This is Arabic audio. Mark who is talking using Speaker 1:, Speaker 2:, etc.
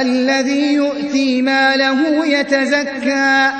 Speaker 1: الذي يؤتي ماله يتزكى.